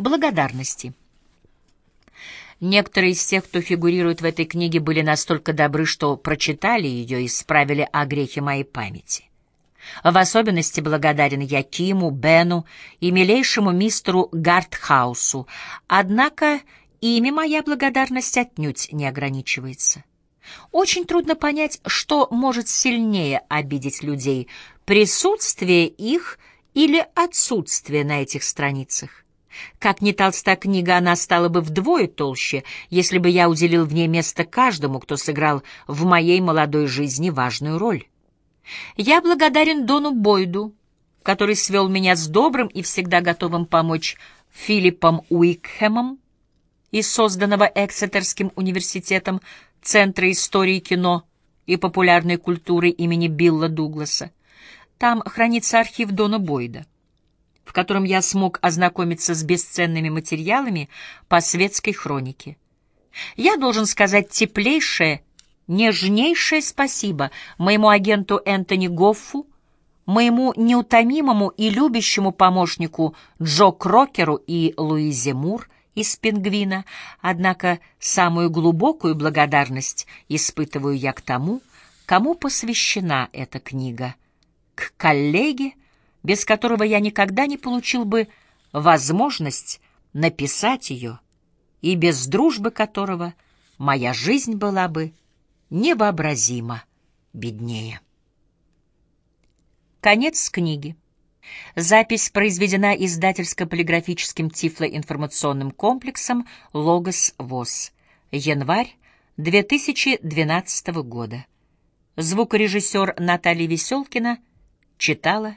Благодарности. Некоторые из тех, кто фигурирует в этой книге, были настолько добры, что прочитали ее и исправили о грехе моей памяти. В особенности благодарен я Киму, Бену и милейшему мистеру Гартхаусу, однако ими моя благодарность отнюдь не ограничивается. Очень трудно понять, что может сильнее обидеть людей — присутствие их или отсутствие на этих страницах. Как ни толста книга, она стала бы вдвое толще, если бы я уделил в ней место каждому, кто сыграл в моей молодой жизни важную роль. Я благодарен Дону Бойду, который свел меня с добрым и всегда готовым помочь Филиппом Уикхэмом из созданного Эксетерским университетом Центра истории кино и популярной культуры имени Билла Дугласа. Там хранится архив Дона Бойда, в котором я смог ознакомиться с бесценными материалами по светской хронике. Я должен сказать теплейшее, нежнейшее спасибо моему агенту Энтони Гоффу, моему неутомимому и любящему помощнику Джо Крокеру и Луизе Мур из «Пингвина», однако самую глубокую благодарность испытываю я к тому, кому посвящена эта книга — к коллеге, без которого я никогда не получил бы возможность написать ее, и без дружбы которого моя жизнь была бы невообразимо беднее. Конец книги. Запись произведена издательско-полиграфическим тифлоинформационным комплексом «Логос ВОЗ». Январь 2012 года. Звукорежиссер Наталья Веселкина – Читала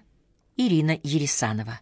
Ирина Ересанова.